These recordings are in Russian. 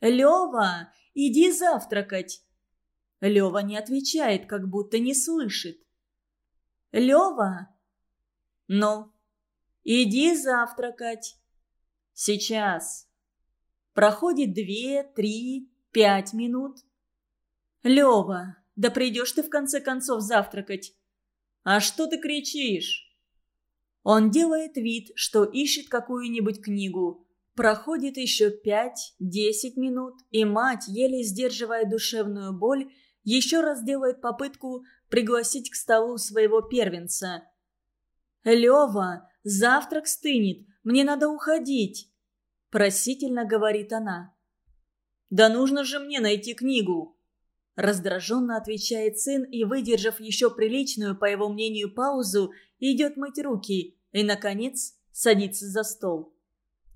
«Лева, иди завтракать!» Лева не отвечает, как будто не слышит. «Лева!» «Ну, иди завтракать!» «Сейчас!» Проходит две, три, пять минут. «Лева, да придешь ты в конце концов завтракать!» «А что ты кричишь?» Он делает вид, что ищет какую-нибудь книгу. Проходит еще пять-десять минут, и мать, еле сдерживая душевную боль, еще раз делает попытку пригласить к столу своего первенца. «Лева, завтрак стынет, мне надо уходить», – просительно говорит она. «Да нужно же мне найти книгу», – раздраженно отвечает сын и, выдержав еще приличную, по его мнению, паузу, идет мыть руки и, наконец, садится за стол.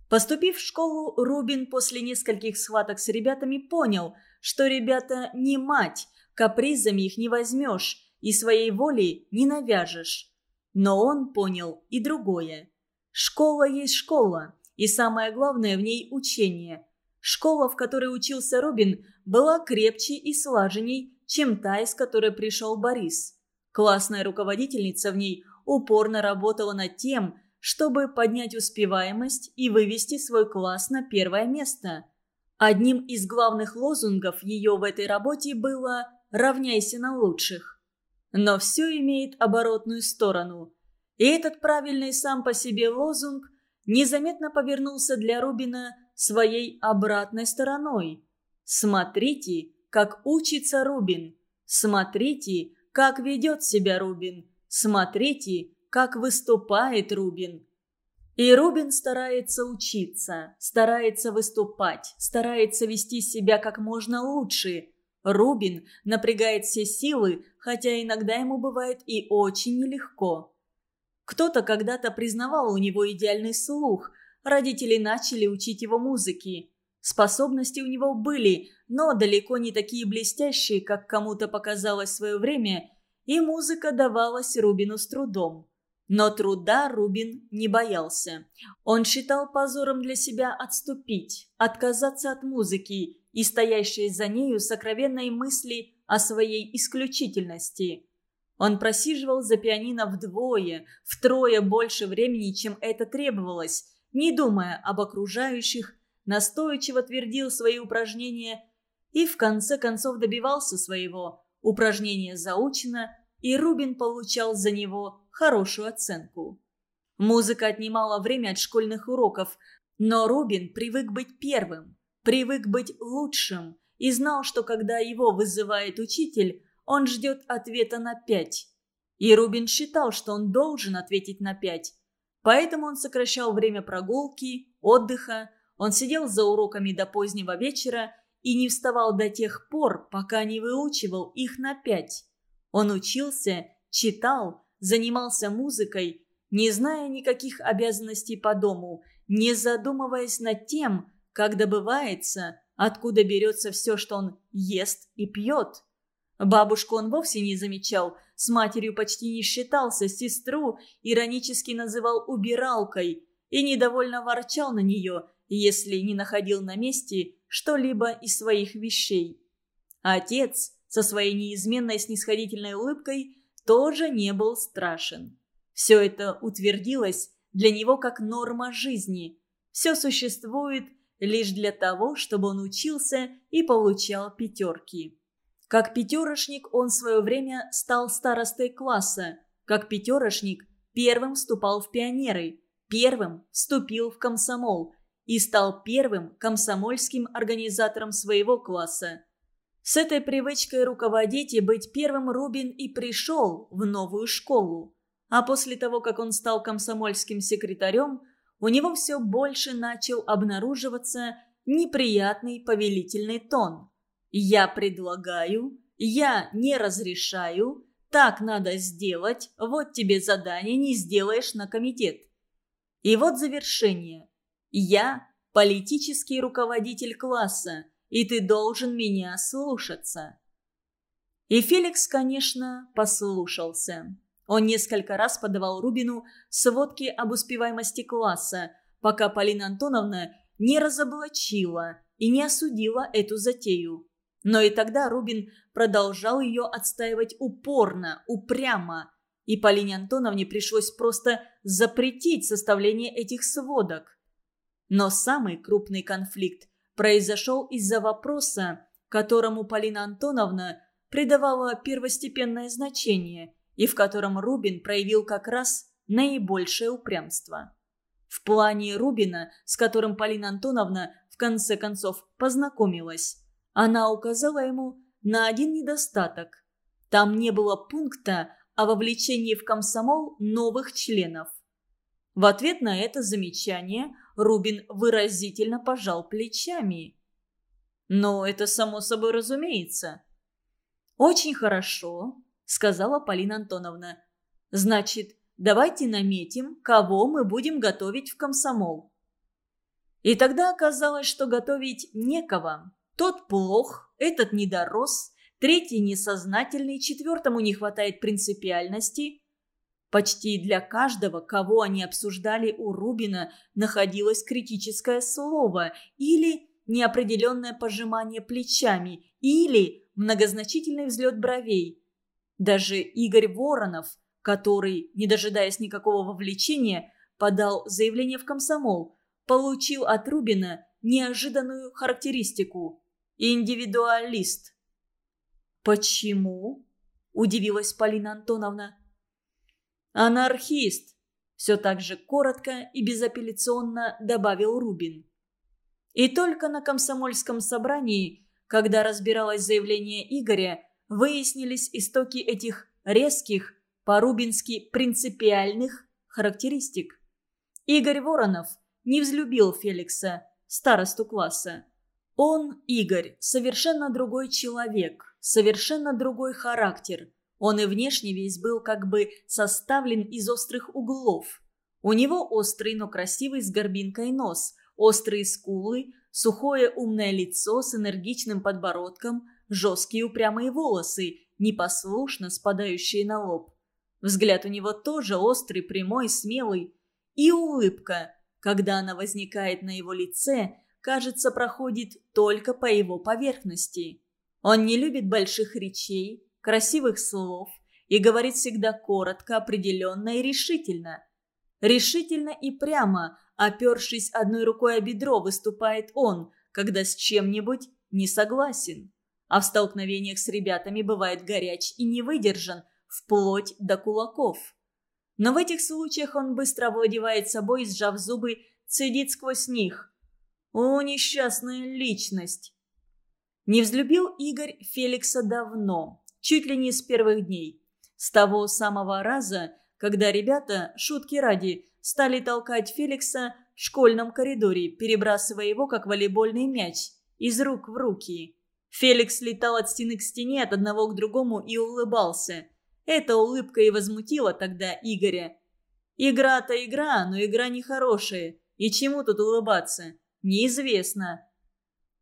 Поступив в школу, Рубин после нескольких схваток с ребятами понял, что ребята не мать, капризами их не возьмешь и своей волей не навяжешь. Но он понял и другое. Школа есть школа, и самое главное в ней учение. Школа, в которой учился Рубин, была крепче и слаженней, чем та, из которой пришел Борис. Классная руководительница в ней упорно работала над тем, чтобы поднять успеваемость и вывести свой класс на первое место. Одним из главных лозунгов ее в этой работе было «равняйся на лучших». Но все имеет оборотную сторону. И этот правильный сам по себе лозунг незаметно повернулся для Рубина своей обратной стороной. Смотрите, как учится Рубин. Смотрите, как ведет себя Рубин. Смотрите, как выступает Рубин. И Рубин старается учиться, старается выступать, старается вести себя как можно лучше. Рубин напрягает все силы, хотя иногда ему бывает и очень нелегко. Кто-то когда-то признавал у него идеальный слух, родители начали учить его музыке. Способности у него были, но далеко не такие блестящие, как кому-то показалось в свое время, и музыка давалась Рубину с трудом. Но труда Рубин не боялся. Он считал позором для себя отступить, отказаться от музыки и стоящей за нею сокровенной мысли о своей исключительности. Он просиживал за пианино вдвое, втрое больше времени, чем это требовалось, не думая об окружающих, настойчиво твердил свои упражнения и в конце концов добивался своего. Упражнение заучено, и Рубин получал за него хорошую оценку. Музыка отнимала время от школьных уроков, но Рубин привык быть первым, привык быть лучшим и знал, что когда его вызывает учитель, он ждет ответа на пять. И Рубин считал, что он должен ответить на пять. Поэтому он сокращал время прогулки, отдыха, он сидел за уроками до позднего вечера и не вставал до тех пор, пока не выучивал их на пять. Он учился, читал, занимался музыкой, не зная никаких обязанностей по дому, не задумываясь над тем, как добывается, откуда берется все, что он ест и пьет. Бабушку он вовсе не замечал, с матерью почти не считался, сестру иронически называл убиралкой и недовольно ворчал на нее, если не находил на месте что-либо из своих вещей. Отец со своей неизменной снисходительной улыбкой тоже не был страшен. Все это утвердилось для него как норма жизни. Все существует лишь для того, чтобы он учился и получал пятерки. Как пятерошник он в свое время стал старостой класса. Как пятерошник первым вступал в пионеры, первым вступил в комсомол и стал первым комсомольским организатором своего класса. С этой привычкой руководить и быть первым Рубин и пришел в новую школу. А после того, как он стал комсомольским секретарем, у него все больше начал обнаруживаться неприятный повелительный тон. «Я предлагаю», «Я не разрешаю», «Так надо сделать», «Вот тебе задание, не сделаешь на комитет». И вот завершение. «Я политический руководитель класса», и ты должен меня слушаться». И Феликс, конечно, послушался. Он несколько раз подавал Рубину сводки об успеваемости класса, пока Полина Антоновна не разоблачила и не осудила эту затею. Но и тогда Рубин продолжал ее отстаивать упорно, упрямо, и Полине Антоновне пришлось просто запретить составление этих сводок. Но самый крупный конфликт произошел из-за вопроса, которому Полина Антоновна придавала первостепенное значение и в котором Рубин проявил как раз наибольшее упрямство. В плане Рубина, с которым Полина Антоновна в конце концов познакомилась, она указала ему на один недостаток. Там не было пункта о вовлечении в комсомол новых членов. В ответ на это замечание Рубин выразительно пожал плечами. «Но это само собой разумеется». «Очень хорошо», — сказала Полина Антоновна. «Значит, давайте наметим, кого мы будем готовить в комсомол». И тогда оказалось, что готовить некого. Тот плох, этот недорос, третий несознательный, четвертому не хватает принципиальности. Почти для каждого, кого они обсуждали у Рубина, находилось критическое слово или неопределенное пожимание плечами, или многозначительный взлет бровей. Даже Игорь Воронов, который, не дожидаясь никакого вовлечения, подал заявление в комсомол, получил от Рубина неожиданную характеристику – индивидуалист. «Почему?» – удивилась Полина Антоновна. «Анархист», – все так же коротко и безапелляционно добавил Рубин. И только на комсомольском собрании, когда разбиралось заявление Игоря, выяснились истоки этих резких, по-рубински принципиальных характеристик. Игорь Воронов не взлюбил Феликса, старосту класса. Он, Игорь, совершенно другой человек, совершенно другой характер. Он и внешне весь был как бы составлен из острых углов. У него острый, но красивый с горбинкой нос, острые скулы, сухое умное лицо с энергичным подбородком, жесткие упрямые волосы, непослушно спадающие на лоб. Взгляд у него тоже острый, прямой, смелый. И улыбка, когда она возникает на его лице, кажется, проходит только по его поверхности. Он не любит больших речей, красивых слов и говорит всегда коротко, определенно и решительно. Решительно и прямо, опершись одной рукой о бедро, выступает он, когда с чем-нибудь не согласен. А в столкновениях с ребятами бывает горяч и не выдержан, вплоть до кулаков. Но в этих случаях он быстро овладевает собой, сжав зубы, цедит сквозь них. О, несчастная личность! Не взлюбил Игорь Феликса давно, чуть ли не с первых дней. С того самого раза, когда ребята, шутки ради, стали толкать Феликса в школьном коридоре, перебрасывая его, как волейбольный мяч, из рук в руки. Феликс летал от стены к стене, от одного к другому и улыбался. Эта улыбка и возмутила тогда Игоря. Игра-то игра, но игра нехорошая. И чему тут улыбаться? Неизвестно.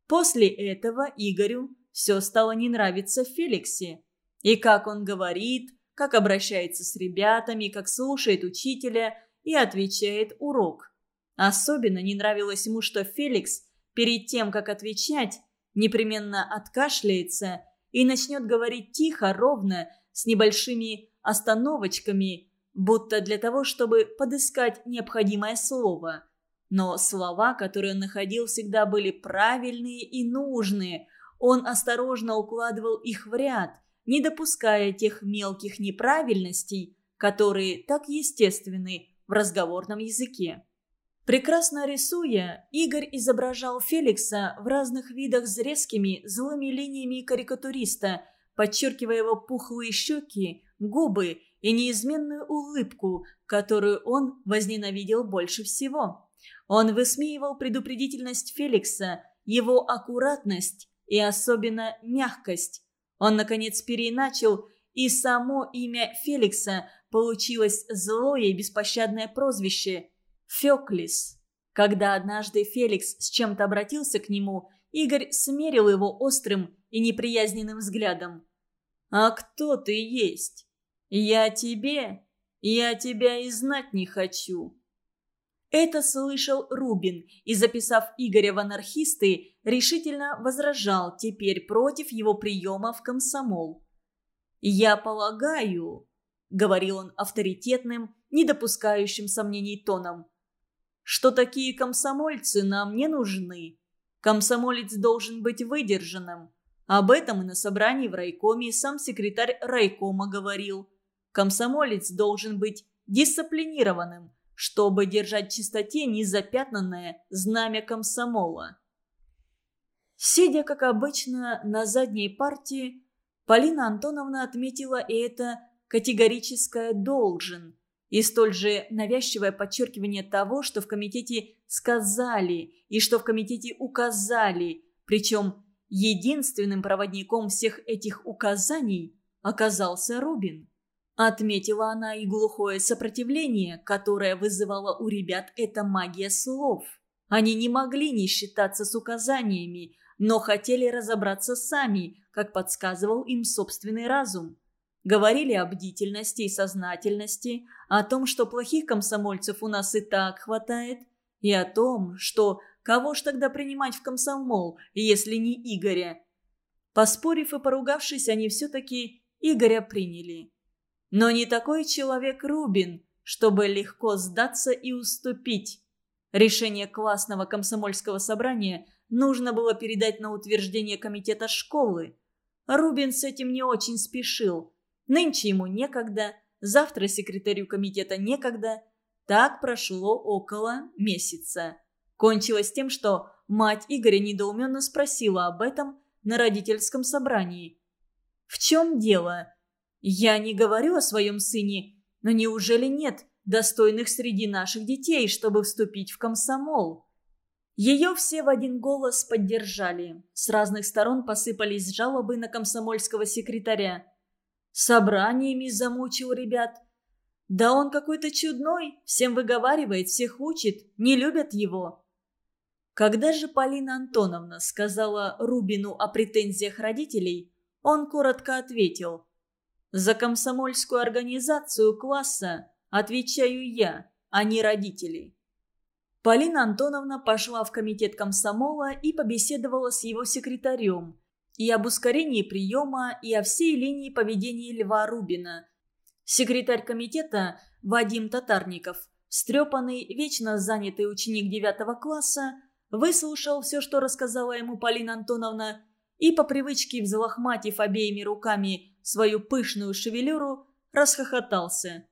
После этого Игорю все стало не нравиться Феликсе. И как он говорит, как обращается с ребятами, как слушает учителя и отвечает урок. Особенно не нравилось ему, что Феликс перед тем, как отвечать, непременно откашляется и начнет говорить тихо, ровно, с небольшими остановочками, будто для того, чтобы подыскать необходимое слово. Но слова, которые он находил, всегда были правильные и нужные. Он осторожно укладывал их в ряд – не допуская тех мелких неправильностей, которые так естественны в разговорном языке. Прекрасно рисуя, Игорь изображал Феликса в разных видах с резкими, злыми линиями карикатуриста, подчеркивая его пухлые щеки, губы и неизменную улыбку, которую он возненавидел больше всего. Он высмеивал предупредительность Феликса, его аккуратность и особенно мягкость, он, наконец, переиначил, и само имя Феликса получилось злое и беспощадное прозвище – Феклис. Когда однажды Феликс с чем-то обратился к нему, Игорь смерил его острым и неприязненным взглядом. «А кто ты есть? Я тебе? Я тебя и знать не хочу». Это слышал Рубин и, записав Игоря в анархисты, решительно возражал теперь против его приема в комсомол. «Я полагаю», — говорил он авторитетным, не допускающим сомнений тоном, «что такие комсомольцы нам не нужны. Комсомолец должен быть выдержанным. Об этом и на собрании в райкоме сам секретарь райкома говорил. Комсомолец должен быть дисциплинированным, чтобы держать в чистоте незапятнанное знамя комсомола. Сидя, как обычно, на задней партии, Полина Антоновна отметила и это категорическое «должен», и столь же навязчивое подчеркивание того, что в комитете сказали и что в комитете указали, причем единственным проводником всех этих указаний оказался Рубин. Отметила она и глухое сопротивление, которое вызывало у ребят эта магия слов. Они не могли не считаться с указаниями, но хотели разобраться сами, как подсказывал им собственный разум. Говорили о бдительности и сознательности, о том, что плохих комсомольцев у нас и так хватает, и о том, что кого ж тогда принимать в комсомол, если не Игоря. Поспорив и поругавшись, они все-таки Игоря приняли. Но не такой человек Рубин, чтобы легко сдаться и уступить. Решение классного комсомольского собрания нужно было передать на утверждение комитета школы. Рубин с этим не очень спешил. Нынче ему некогда, завтра секретарю комитета некогда. Так прошло около месяца. Кончилось тем, что мать Игоря недоуменно спросила об этом на родительском собрании. «В чем дело?» Я не говорю о своем сыне, но неужели нет достойных среди наших детей, чтобы вступить в комсомол?» Ее все в один голос поддержали. С разных сторон посыпались жалобы на комсомольского секретаря. Собраниями замучил ребят. Да он какой-то чудной, всем выговаривает, всех учит, не любят его. Когда же Полина Антоновна сказала Рубину о претензиях родителей, он коротко ответил. За комсомольскую организацию класса отвечаю я, а не родители. Полина Антоновна пошла в комитет комсомола и побеседовала с его секретарем и об ускорении приема, и о всей линии поведения Льва Рубина. Секретарь комитета Вадим Татарников, встрепанный, вечно занятый ученик девятого класса, выслушал все, что рассказала ему Полина Антоновна, и по привычке, взлохматив обеими руками свою пышную шевелюру, расхохотался.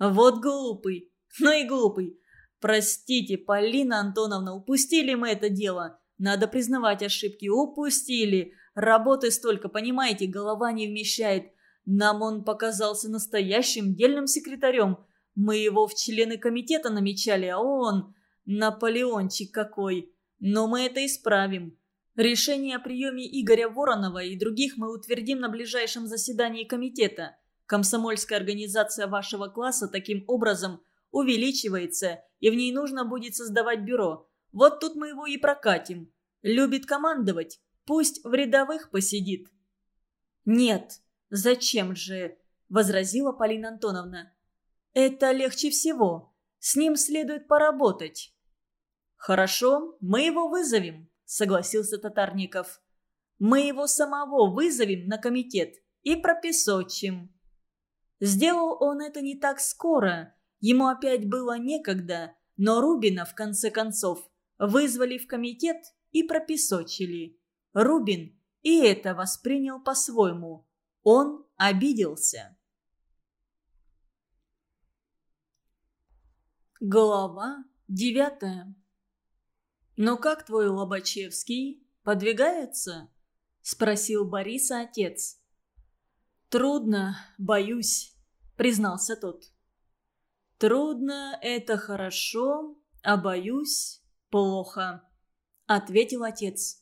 «Вот глупый, ну и глупый. Простите, Полина Антоновна, упустили мы это дело. Надо признавать ошибки, упустили. Работы столько, понимаете, голова не вмещает. Нам он показался настоящим дельным секретарем. Мы его в члены комитета намечали, а он... Наполеончик какой. Но мы это исправим. Решение о приеме Игоря Воронова и других мы утвердим на ближайшем заседании комитета. Комсомольская организация вашего класса таким образом увеличивается, и в ней нужно будет создавать бюро. Вот тут мы его и прокатим. Любит командовать, пусть в рядовых посидит». «Нет, зачем же?» – возразила Полина Антоновна. «Это легче всего. С ним следует поработать». «Хорошо, мы его вызовем», согласился Татарников. «Мы его самого вызовем на комитет и пропесочим». Сделал он это не так скоро, ему опять было некогда, но Рубина, в конце концов, вызвали в комитет и пропесочили. Рубин и это воспринял по-своему. Он обиделся. Глава девятая «Ну как твой Лобачевский? Подвигается?» – спросил Бориса отец. «Трудно, боюсь», – признался тот. «Трудно – это хорошо, а боюсь – плохо», – ответил отец.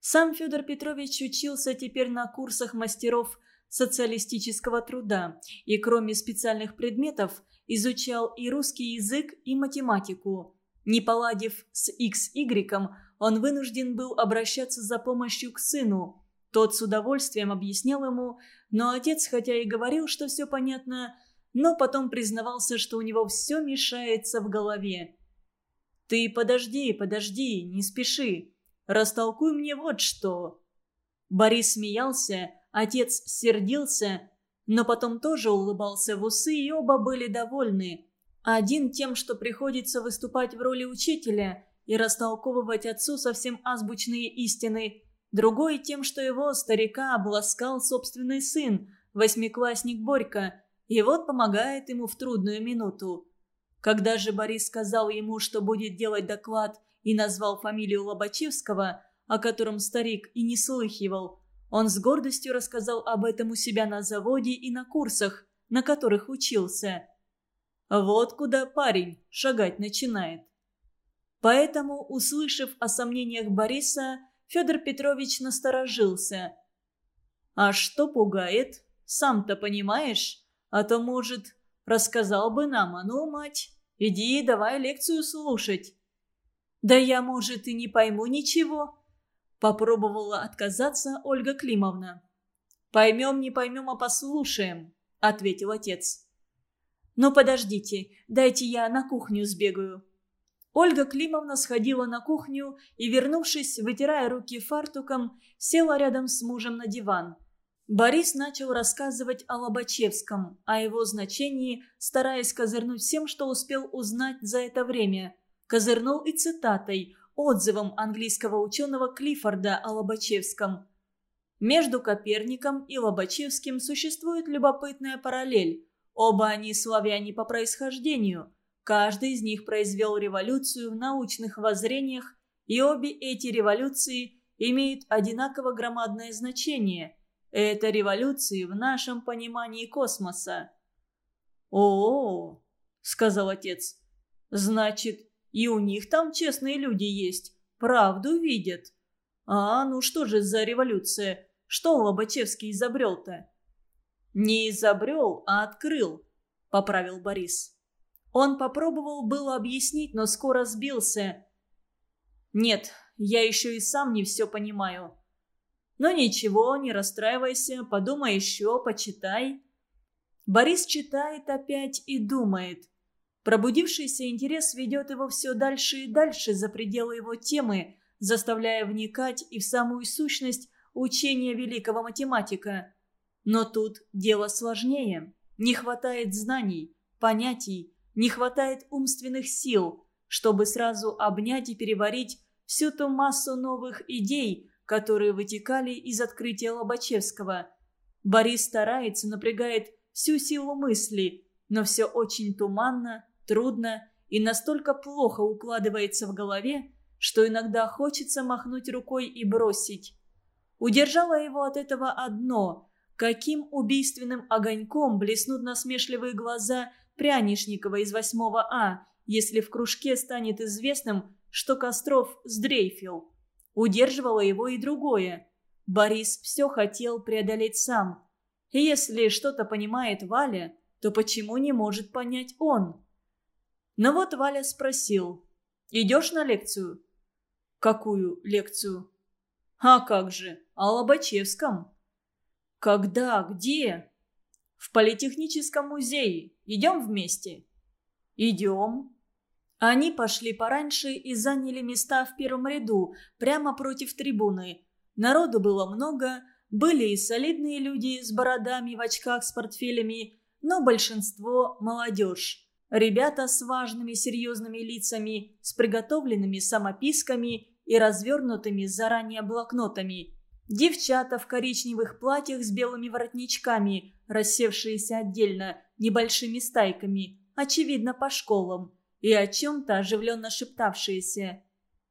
Сам Федор Петрович учился теперь на курсах мастеров социалистического труда и кроме специальных предметов изучал и русский язык, и математику – не поладив с XY, он вынужден был обращаться за помощью к сыну. Тот с удовольствием объяснял ему, но отец, хотя и говорил, что все понятно, но потом признавался, что у него все мешается в голове. «Ты подожди, подожди, не спеши. Растолкуй мне вот что». Борис смеялся, отец сердился, но потом тоже улыбался в усы, и оба были довольны. Один тем, что приходится выступать в роли учителя и растолковывать отцу совсем азбучные истины, другой тем, что его, старика, обласкал собственный сын, восьмиклассник Борька, и вот помогает ему в трудную минуту. Когда же Борис сказал ему, что будет делать доклад, и назвал фамилию Лобачевского, о котором старик и не слыхивал, он с гордостью рассказал об этом у себя на заводе и на курсах, на которых учился. Вот куда парень шагать начинает. Поэтому, услышав о сомнениях Бориса, Федор Петрович насторожился. «А что пугает? Сам-то понимаешь? А то, может, рассказал бы нам, а ну, мать, иди давай лекцию слушать». «Да я, может, и не пойму ничего», — попробовала отказаться Ольга Климовна. «Поймем, не поймем, а послушаем», — ответил отец. «Ну, подождите, дайте я на кухню сбегаю». Ольга Климовна сходила на кухню и, вернувшись, вытирая руки фартуком, села рядом с мужем на диван. Борис начал рассказывать о Лобачевском, о его значении, стараясь козырнуть всем, что успел узнать за это время – козырнул и цитатой, отзывом английского ученого Клиффорда о Лобачевском. Между Коперником и Лобачевским существует любопытная параллель. Оба они славяне по происхождению. Каждый из них произвел революцию в научных воззрениях, и обе эти революции имеют одинаково громадное значение. Это революции в нашем понимании космоса. «О-о-о», — сказал отец, — «значит, и у них там честные люди есть. Правду видят. А, ну что же за революция? Что Лобачевский изобрел-то? Не изобрел, а открыл, поправил Борис. Он попробовал было объяснить, но скоро сбился. Нет, я еще и сам не все понимаю. Но ничего, не расстраивайся, подумай еще, почитай. Борис читает опять и думает – Пробудившийся интерес ведет его все дальше и дальше за пределы его темы, заставляя вникать и в самую сущность учения великого математика. Но тут дело сложнее. Не хватает знаний, понятий, не хватает умственных сил, чтобы сразу обнять и переварить всю ту массу новых идей, которые вытекали из открытия Лобачевского. Борис старается, напрягает всю силу мысли, но все очень туманно, трудно и настолько плохо укладывается в голове, что иногда хочется махнуть рукой и бросить. Удержало его от этого одно – каким убийственным огоньком блеснут насмешливые глаза Прянишникова из 8 А, если в кружке станет известным, что Костров сдрейфил. Удерживало его и другое. Борис все хотел преодолеть сам. Если что-то понимает Валя, то почему не может понять он? Но вот Валя спросил. «Идешь на лекцию?» «Какую лекцию?» «А как же, о Лобачевском». «Когда? Где?» «В Политехническом музее. Идем вместе?» «Идем». Они пошли пораньше и заняли места в первом ряду, прямо против трибуны. Народу было много, были и солидные люди с бородами в очках с портфелями, но большинство – молодежь. Ребята с важными серьезными лицами, с приготовленными самописками и развернутыми заранее блокнотами. Девчата в коричневых платьях с белыми воротничками, рассевшиеся отдельно, небольшими стайками, очевидно, по школам, и о чем-то оживленно шептавшиеся.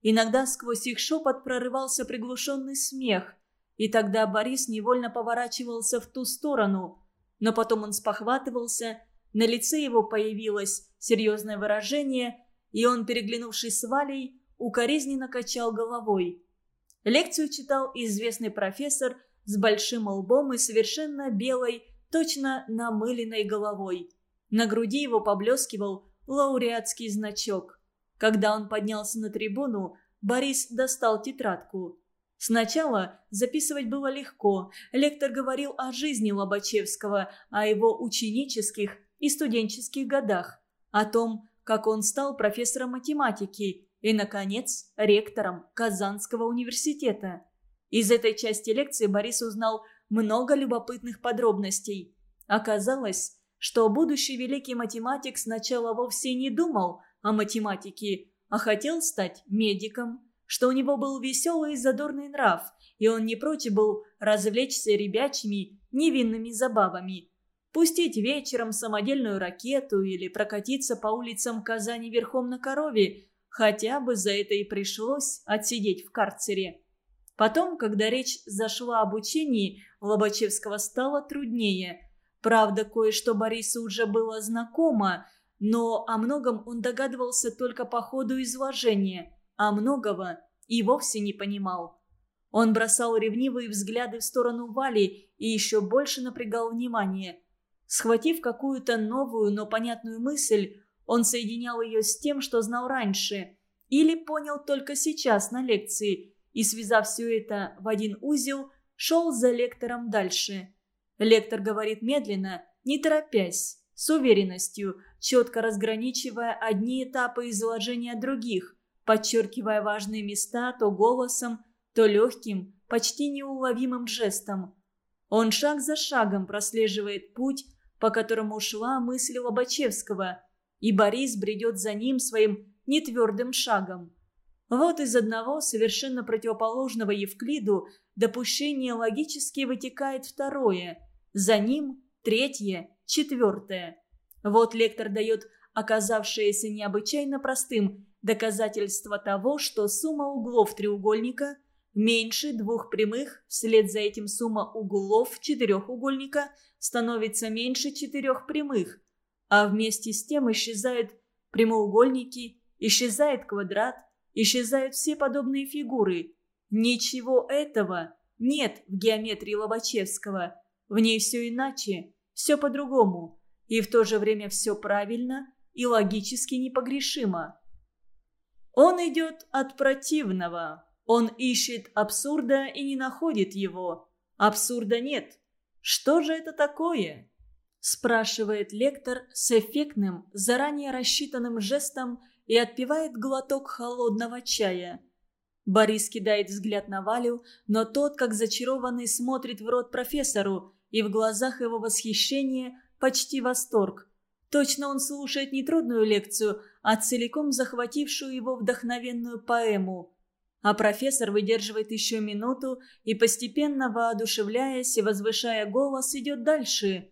Иногда сквозь их шепот прорывался приглушенный смех, и тогда Борис невольно поворачивался в ту сторону, но потом он спохватывался – на лице его появилось серьезное выражение, и он, переглянувшись с Валей, укоризненно качал головой. Лекцию читал известный профессор с большим лбом и совершенно белой, точно намыленной головой. На груди его поблескивал лауреатский значок. Когда он поднялся на трибуну, Борис достал тетрадку. Сначала записывать было легко. Лектор говорил о жизни Лобачевского, о его ученических и студенческих годах, о том, как он стал профессором математики и, наконец, ректором Казанского университета. Из этой части лекции Борис узнал много любопытных подробностей. Оказалось, что будущий великий математик сначала вовсе не думал о математике, а хотел стать медиком, что у него был веселый и задорный нрав, и он не против был развлечься ребячими невинными забавами. Пустить вечером самодельную ракету или прокатиться по улицам Казани верхом на корове, хотя бы за это и пришлось отсидеть в карцере. Потом, когда речь зашла об учении, Лобачевского стало труднее. Правда, кое-что Борису уже было знакомо, но о многом он догадывался только по ходу изложения, а многого и вовсе не понимал. Он бросал ревнивые взгляды в сторону Вали и еще больше напрягал внимание. Схватив какую-то новую, но понятную мысль, он соединял ее с тем, что знал раньше, или понял только сейчас на лекции, и, связав все это в один узел, шел за лектором дальше. Лектор говорит медленно, не торопясь, с уверенностью, четко разграничивая одни этапы изложения других, подчеркивая важные места то голосом, то легким, почти неуловимым жестом. Он шаг за шагом прослеживает путь, по которому шла мысль Лобачевского, и Борис бредет за ним своим нетвердым шагом. Вот из одного совершенно противоположного Евклиду допущения логически вытекает второе, за ним третье, четвертое. Вот лектор дает оказавшееся необычайно простым доказательство того, что сумма углов треугольника меньше двух прямых, вслед за этим сумма углов четырехугольника становится меньше четырех прямых, а вместе с тем исчезают прямоугольники, исчезает квадрат, исчезают все подобные фигуры. Ничего этого нет в геометрии Лобачевского. В ней все иначе, все по-другому, и в то же время все правильно и логически непогрешимо. Он идет от противного, он ищет абсурда и не находит его. Абсурда нет. Что же это такое? Спрашивает лектор с эффектным, заранее рассчитанным жестом и отпивает глоток холодного чая. Борис кидает взгляд на Валю, но тот, как зачарованный, смотрит в рот профессору, и в глазах его восхищение почти восторг. Точно он слушает не трудную лекцию, а целиком захватившую его вдохновенную поэму. А профессор выдерживает еще минуту и, постепенно воодушевляясь и возвышая голос, идет дальше.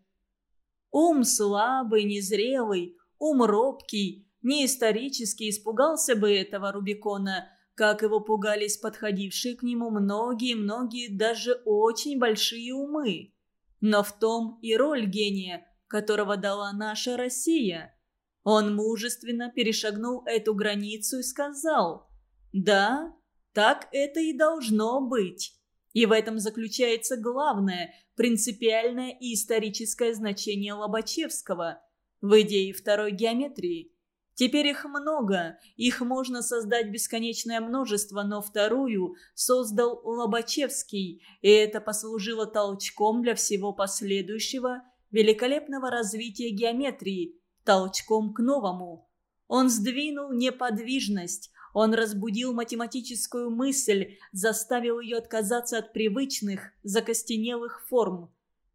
Ум слабый, незрелый, ум робкий, не исторически испугался бы этого Рубикона, как его пугались подходившие к нему многие-многие даже очень большие умы. Но в том и роль гения, которого дала наша Россия. Он мужественно перешагнул эту границу и сказал «Да, так это и должно быть. И в этом заключается главное, принципиальное и историческое значение Лобачевского в идее второй геометрии. Теперь их много, их можно создать бесконечное множество, но вторую создал Лобачевский, и это послужило толчком для всего последующего великолепного развития геометрии, толчком к новому. Он сдвинул неподвижность, он разбудил математическую мысль, заставил ее отказаться от привычных, закостенелых форм.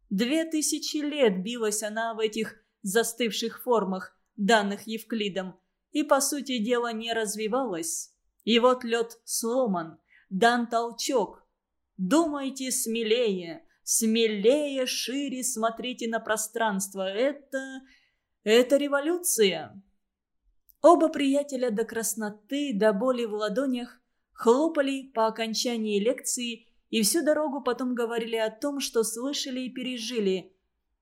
Две тысячи лет билась она в этих застывших формах, данных Евклидом, и, по сути дела, не развивалась. И вот лед сломан, дан толчок. Думайте смелее, смелее, шире смотрите на пространство. Это... это революция. Оба приятеля до красноты, до боли в ладонях хлопали по окончании лекции и всю дорогу потом говорили о том, что слышали и пережили.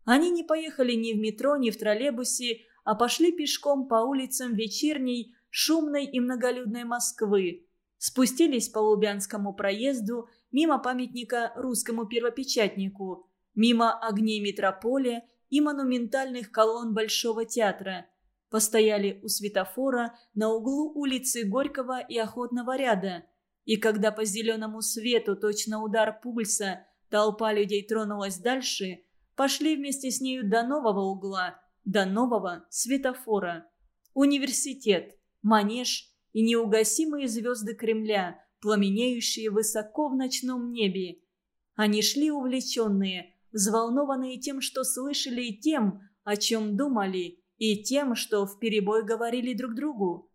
Они не поехали ни в метро, ни в троллейбусе, а пошли пешком по улицам вечерней, шумной и многолюдной Москвы. Спустились по Лубянскому проезду, мимо памятника русскому первопечатнику, мимо огней метрополя и монументальных колонн Большого театра – постояли у светофора на углу улицы Горького и Охотного ряда. И когда по зеленому свету, точно удар пульса, толпа людей тронулась дальше, пошли вместе с нею до нового угла, до нового светофора. Университет, манеж и неугасимые звезды Кремля, пламенеющие высоко в ночном небе. Они шли увлеченные, взволнованные тем, что слышали, и тем, о чем думали, и тем, что вперебой говорили друг другу.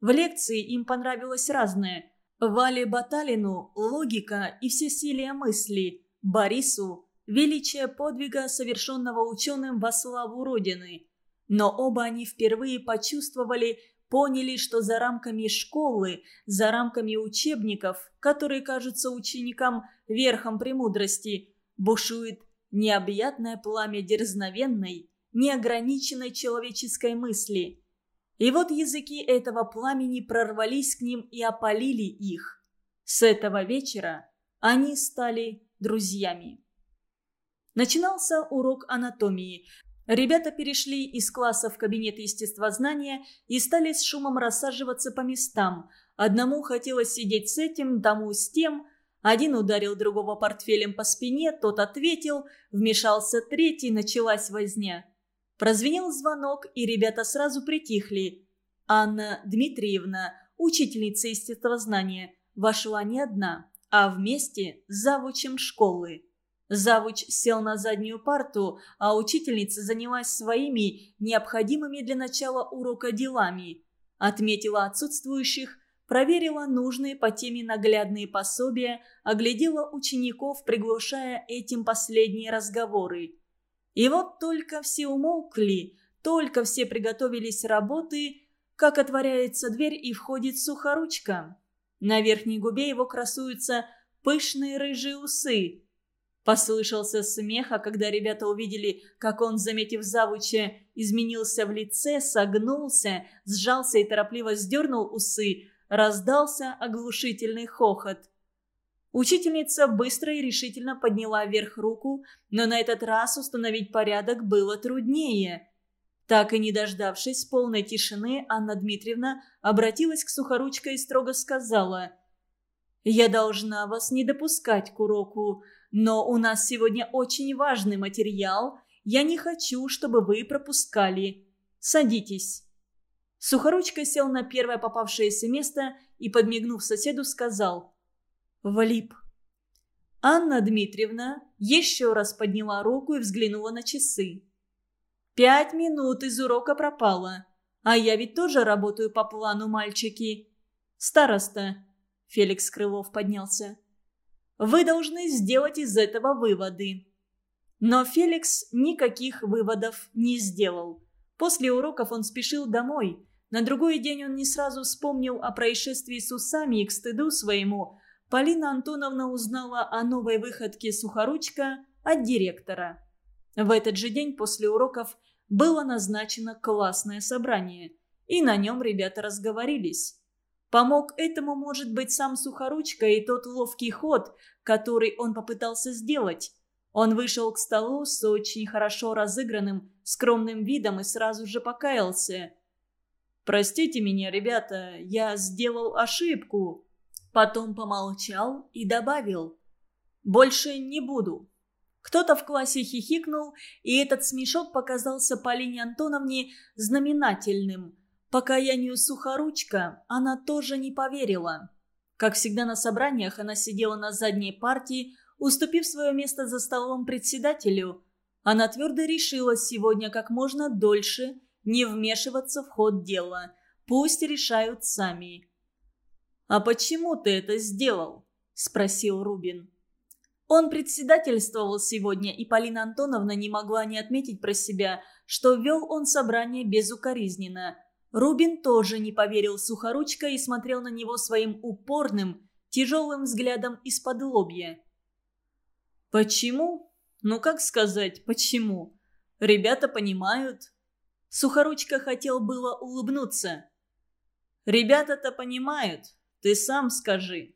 В лекции им понравилось разное. Вале Баталину – логика и всесилие мысли, Борису – величие подвига, совершенного ученым во славу Родины. Но оба они впервые почувствовали, поняли, что за рамками школы, за рамками учебников, которые кажутся ученикам верхом премудрости, бушует необъятное пламя дерзновенной, неограниченной человеческой мысли. И вот языки этого пламени прорвались к ним и опалили их. С этого вечера они стали друзьями. Начинался урок анатомии. Ребята перешли из класса в кабинет естествознания и стали с шумом рассаживаться по местам. Одному хотелось сидеть с этим, тому с тем. Один ударил другого портфелем по спине, тот ответил, вмешался третий, началась возня. Прозвенел звонок, и ребята сразу притихли. Анна Дмитриевна, учительница естествознания, вошла не одна, а вместе с завучем школы. Завуч сел на заднюю парту, а учительница занялась своими необходимыми для начала урока делами. Отметила отсутствующих, проверила нужные по теме наглядные пособия, оглядела учеников, приглушая этим последние разговоры. И вот только все умолкли, только все приготовились работы, как отворяется дверь и входит сухоручка. На верхней губе его красуются пышные рыжие усы. Послышался смех, а когда ребята увидели, как он, заметив завуча, изменился в лице, согнулся, сжался и торопливо сдернул усы, раздался оглушительный хохот. Учительница быстро и решительно подняла вверх руку, но на этот раз установить порядок было труднее. Так и не дождавшись полной тишины, Анна Дмитриевна обратилась к Сухоручке и строго сказала «Я должна вас не допускать к уроку, но у нас сегодня очень важный материал, я не хочу, чтобы вы пропускали. Садитесь». Сухоручка сел на первое попавшееся место и, подмигнув соседу, сказал – Влип. Анна Дмитриевна еще раз подняла руку и взглянула на часы. «Пять минут из урока пропало. А я ведь тоже работаю по плану, мальчики. Староста». Феликс Крылов поднялся. «Вы должны сделать из этого выводы». Но Феликс никаких выводов не сделал. После уроков он спешил домой. На другой день он не сразу вспомнил о происшествии с усами и к стыду своему – Полина Антоновна узнала о новой выходке «Сухоручка» от директора. В этот же день после уроков было назначено классное собрание, и на нем ребята разговорились. Помог этому, может быть, сам Сухоручка и тот ловкий ход, который он попытался сделать. Он вышел к столу с очень хорошо разыгранным, скромным видом и сразу же покаялся. «Простите меня, ребята, я сделал ошибку. Потом помолчал и добавил. «Больше не буду». Кто-то в классе хихикнул, и этот смешок показался Полине Антоновне знаменательным. Покаянию Сухоручка она тоже не поверила. Как всегда на собраниях она сидела на задней партии, уступив свое место за столом председателю. Она твердо решила сегодня как можно дольше не вмешиваться в ход дела. Пусть решают сами. «А почему ты это сделал?» – спросил Рубин. Он председательствовал сегодня, и Полина Антоновна не могла не отметить про себя, что вел он собрание безукоризненно. Рубин тоже не поверил сухоручка и смотрел на него своим упорным, тяжелым взглядом из-под лобья. «Почему? Ну как сказать, почему? Ребята понимают». Сухоручка хотел было улыбнуться. «Ребята-то понимают, ты сам скажи».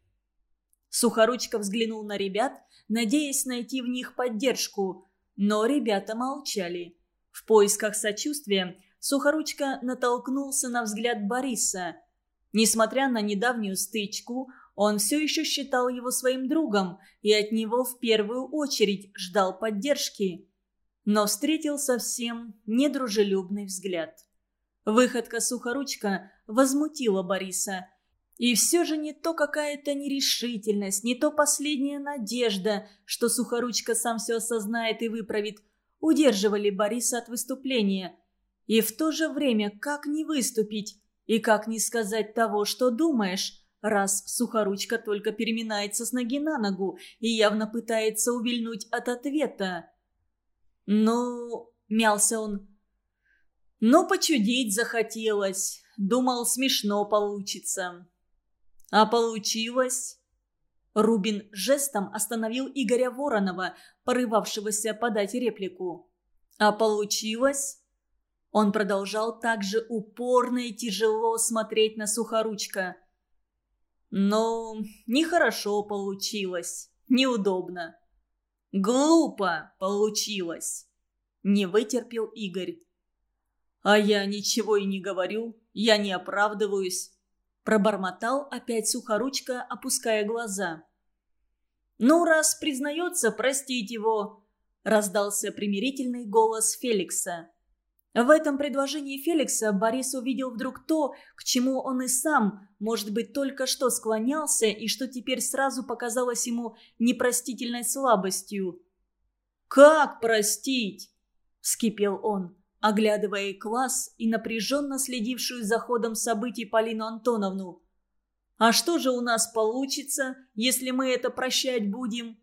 Сухоручка взглянул на ребят, надеясь найти в них поддержку, но ребята молчали. В поисках сочувствия Сухоручка натолкнулся на взгляд Бориса. Несмотря на недавнюю стычку, он все еще считал его своим другом и от него в первую очередь ждал поддержки. но встретил совсем недружелюбный взгляд. Выходка Сухоручка возмутила Бориса. И все же не то какая-то нерешительность, не то последняя надежда, что Сухоручка сам все осознает и выправит, удерживали Бориса от выступления. И в то же время как не выступить и как не сказать того, что думаешь, раз Сухоручка только переминается с ноги на ногу и явно пытается увильнуть от ответа. «Ну...» — мялся он. «Ну, почудить захотелось. Думал, смешно получится». «А получилось?» Рубин жестом остановил Игоря Воронова, порывавшегося подать реплику. «А получилось?» Он продолжал также упорно и тяжело смотреть на Сухоручка. «Ну, нехорошо получилось. Неудобно. Глупо получилось!» Не вытерпел Игорь. «А я ничего и не говорю, я не оправдываюсь», пробормотал опять сухоручка, опуская глаза. «Ну, раз признается, простить его», раздался примирительный голос Феликса. В этом предложении Феликса Борис увидел вдруг то, к чему он и сам, может быть, только что склонялся и что теперь сразу показалось ему непростительной слабостью. «Как простить?» – вскипел он, оглядывая класс и напряженно следившую за ходом событий Полину Антоновну. «А что же у нас получится, если мы это прощать будем?»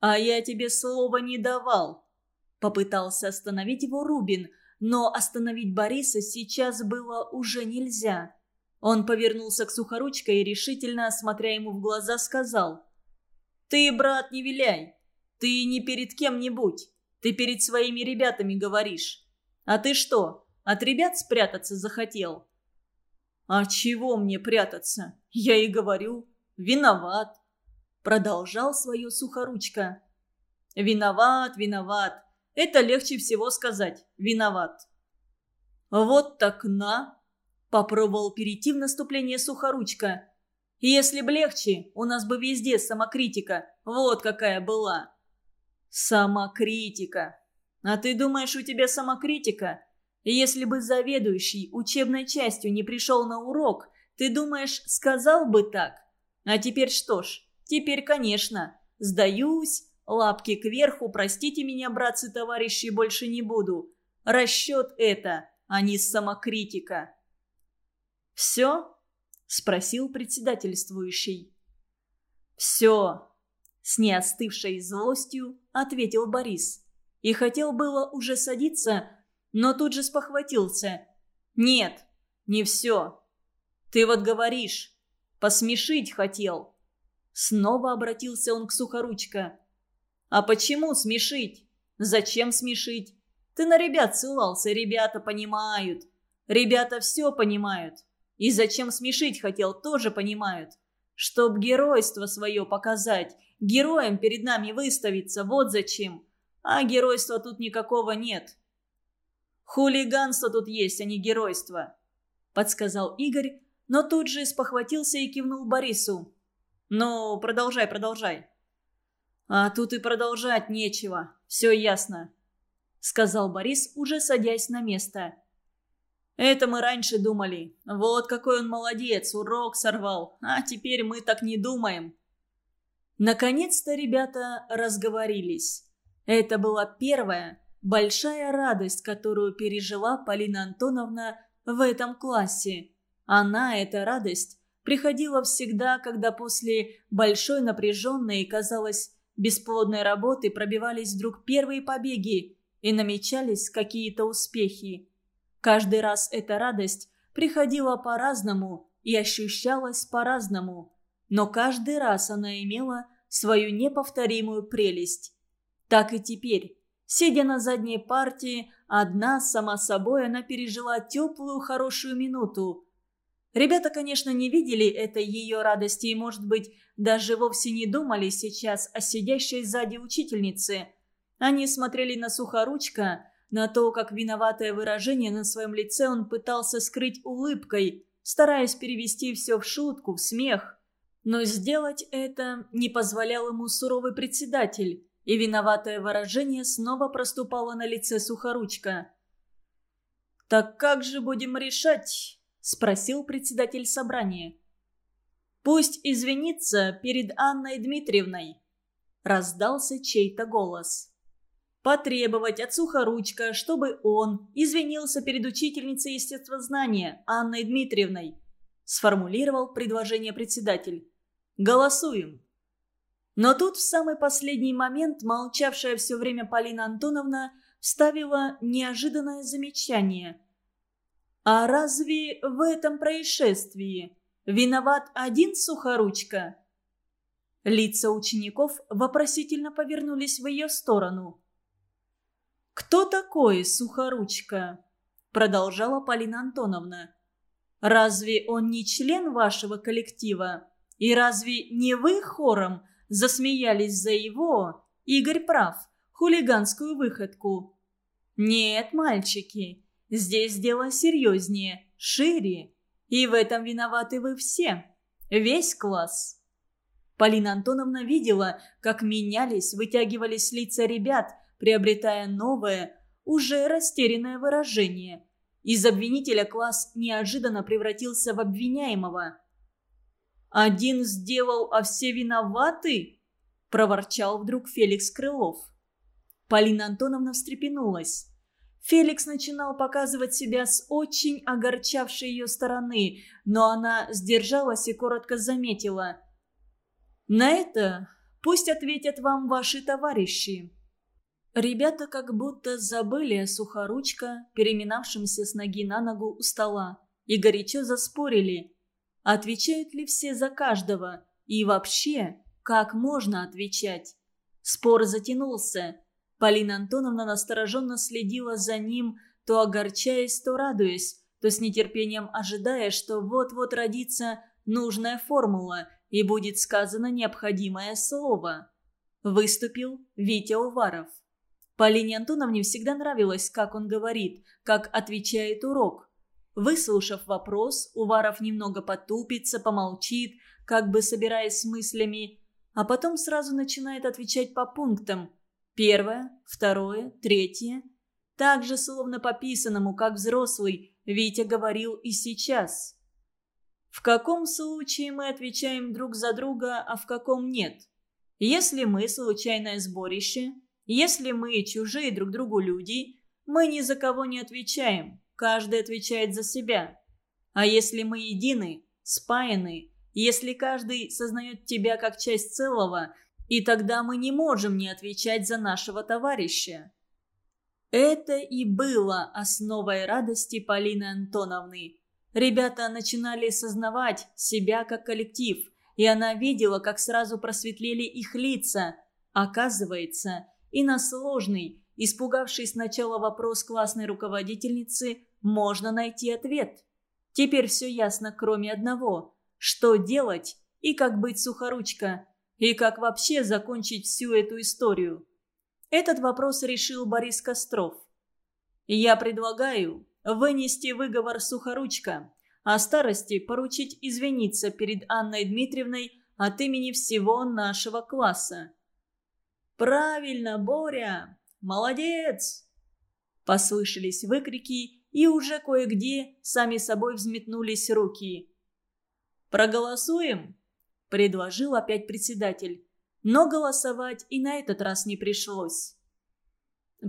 «А я тебе слова не давал», – попытался остановить его Рубин – но остановить Бориса сейчас было уже нельзя. Он повернулся к Сухоручке и решительно, смотря ему в глаза, сказал. «Ты, брат, не виляй. Ты не перед кем-нибудь. Ты перед своими ребятами говоришь. А ты что, от ребят спрятаться захотел?» «А чего мне прятаться? Я и говорю. Виноват». Продолжал свою Сухоручка. «Виноват, виноват. Это легче всего сказать «виноват». «Вот так на!» – попробовал перейти в наступление Сухоручка. «Если б легче, у нас бы везде самокритика. Вот какая была!» «Самокритика! А ты думаешь, у тебя самокритика? Если бы заведующий учебной частью не пришел на урок, ты думаешь, сказал бы так? А теперь что ж, теперь, конечно, сдаюсь, Лапки кверху, простите меня, братцы-товарищи, больше не буду. Расчет это, а не самокритика. «Все?» – спросил председательствующий. «Все!» – с неостывшей злостью ответил Борис. И хотел было уже садиться, но тут же спохватился. «Нет, не все. Ты вот говоришь, посмешить хотел». Снова обратился он к Сухоручка. А почему смешить? Зачем смешить? Ты на ребят ссылался, ребята понимают. Ребята все понимают. И зачем смешить хотел, тоже понимают. Чтоб геройство свое показать, героем перед нами выставиться, вот зачем. А геройства тут никакого нет. Хулиганство тут есть, а не геройство, подсказал Игорь, но тут же спохватился и кивнул Борису. «Ну, продолжай, продолжай». «А тут и продолжать нечего. Все ясно», — сказал Борис, уже садясь на место. «Это мы раньше думали. Вот какой он молодец, урок сорвал. А теперь мы так не думаем». Наконец-то ребята разговорились. Это была первая большая радость, которую пережила Полина Антоновна в этом классе. Она, эта радость, приходила всегда, когда после большой напряженной и, казалось, бесплодной работы пробивались вдруг первые побеги и намечались какие-то успехи. Каждый раз эта радость приходила по-разному и ощущалась по-разному, но каждый раз она имела свою неповторимую прелесть. Так и теперь, сидя на задней партии, одна сама собой она пережила теплую хорошую минуту. Ребята, конечно, не видели этой ее радости и, может быть, даже вовсе не думали сейчас о сидящей сзади учительнице. Они смотрели на Сухоручка, на то, как виноватое выражение на своем лице он пытался скрыть улыбкой, стараясь перевести все в шутку, в смех. Но сделать это не позволял ему суровый председатель. И виноватое выражение снова проступало на лице Сухоручка. «Так как же будем решать?» – спросил председатель собрания. «Пусть извинится перед Анной Дмитриевной», – раздался чей-то голос. «Потребовать от Сухоручка, чтобы он извинился перед учительницей естествознания Анной Дмитриевной», – сформулировал предложение председатель. «Голосуем». Но тут в самый последний момент молчавшая все время Полина Антоновна вставила неожиданное замечание. «А разве в этом происшествии виноват один Сухоручка?» Лица учеников вопросительно повернулись в ее сторону. «Кто такой Сухоручка?» Продолжала Полина Антоновна. «Разве он не член вашего коллектива? И разве не вы хором засмеялись за его, Игорь прав, хулиганскую выходку?» «Нет, мальчики, здесь дело серьезнее, шире, и в этом виноваты вы все, весь класс». Полина Антоновна видела, как менялись, вытягивались лица ребят, приобретая новое, уже растерянное выражение. Из обвинителя класс неожиданно превратился в обвиняемого. «Один сделал, а все виноваты?» – проворчал вдруг Феликс Крылов. Полина Антоновна встрепенулась. Феликс начинал показывать себя с очень огорчавшей ее стороны, но она сдержалась и коротко заметила. «На это пусть ответят вам ваши товарищи». Ребята как будто забыли о сухоручка, переминавшемся с ноги на ногу у стола, и горячо заспорили. Отвечают ли все за каждого? И вообще, как можно отвечать? Спор затянулся. Полина Антоновна настороженно следила за ним, то огорчаясь, то радуясь, то с нетерпением ожидая, что вот-вот родится нужная формула и будет сказано необходимое слово. Выступил Витя Уваров. Полине Антоновне всегда нравилось, как он говорит, как отвечает урок. Выслушав вопрос, Уваров немного потупится, помолчит, как бы собираясь с мыслями, а потом сразу начинает отвечать по пунктам – Первое, второе, третье. Так же, словно по писанному, как взрослый, Витя говорил и сейчас. В каком случае мы отвечаем друг за друга, а в каком нет? Если мы случайное сборище, если мы чужие друг другу люди, мы ни за кого не отвечаем, каждый отвечает за себя. А если мы едины, спаяны, если каждый сознает тебя как часть целого, и тогда мы не можем не отвечать за нашего товарища. Это и было основой радости Полины Антоновны. Ребята начинали сознавать себя как коллектив, и она видела, как сразу просветлели их лица. Оказывается, и на сложный, испугавший сначала вопрос классной руководительницы, можно найти ответ. Теперь все ясно, кроме одного. Что делать и как быть сухоручка – и как вообще закончить всю эту историю? Этот вопрос решил Борис Костров. Я предлагаю вынести выговор Сухоручка, а старости поручить извиниться перед Анной Дмитриевной от имени всего нашего класса. «Правильно, Боря! Молодец!» Послышались выкрики, и уже кое-где сами собой взметнулись руки. «Проголосуем?» предложил опять председатель. Но голосовать и на этот раз не пришлось.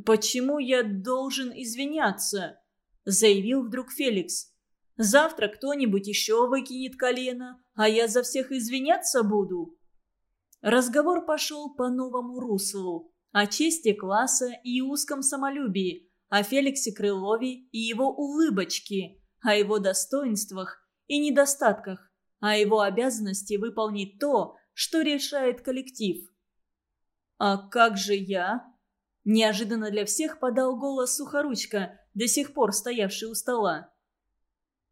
«Почему я должен извиняться?» – заявил вдруг Феликс. «Завтра кто-нибудь еще выкинет колено, а я за всех извиняться буду». Разговор пошел по новому руслу. О чести класса и узком самолюбии, о Феликсе Крылове и его улыбочке, о его достоинствах и недостатках, а его обязанности выполнить то, что решает коллектив. «А как же я?» Неожиданно для всех подал голос Сухоручка, до сих пор стоявший у стола.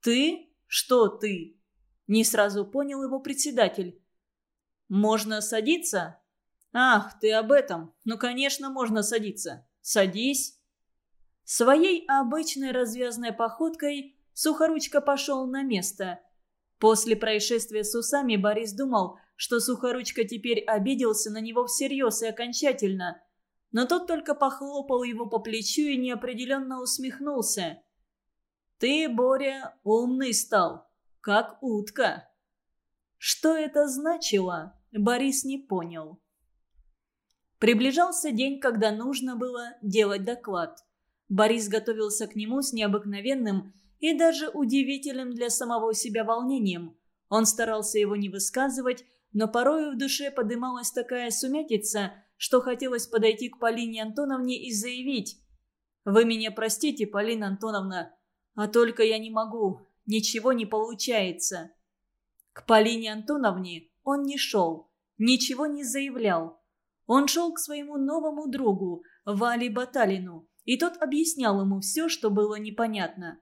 «Ты? Что ты?» Не сразу понял его председатель. «Можно садиться?» «Ах, ты об этом. Ну, конечно, можно садиться. Садись». Своей обычной развязной походкой Сухоручка пошел на место – После происшествия с усами Борис думал, что Сухоручка теперь обиделся на него всерьез и окончательно. Но тот только похлопал его по плечу и неопределенно усмехнулся. «Ты, Боря, умный стал, как утка». Что это значило, Борис не понял. Приближался день, когда нужно было делать доклад. Борис готовился к нему с необыкновенным и даже удивительным для самого себя волнением. Он старался его не высказывать, но порою в душе подымалась такая сумятица, что хотелось подойти к Полине Антоновне и заявить «Вы меня простите, Полина Антоновна, а только я не могу, ничего не получается». К Полине Антоновне он не шел, ничего не заявлял. Он шел к своему новому другу, Вале Баталину, и тот объяснял ему все, что было непонятно.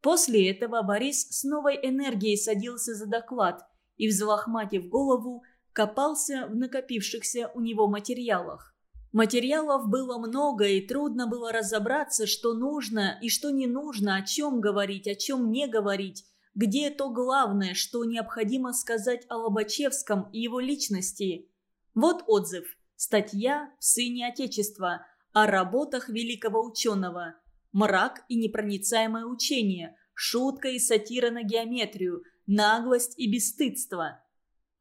После этого Борис с новой энергией садился за доклад и, взлохматив голову, копался в накопившихся у него материалах. Материалов было много, и трудно было разобраться, что нужно и что не нужно, о чем говорить, о чем не говорить, где то главное, что необходимо сказать о Лобачевском и его личности. Вот отзыв. Статья в «Сыне Отечества» о работах великого ученого – мрак и непроницаемое учение, шутка и сатира на геометрию, наглость и бесстыдство.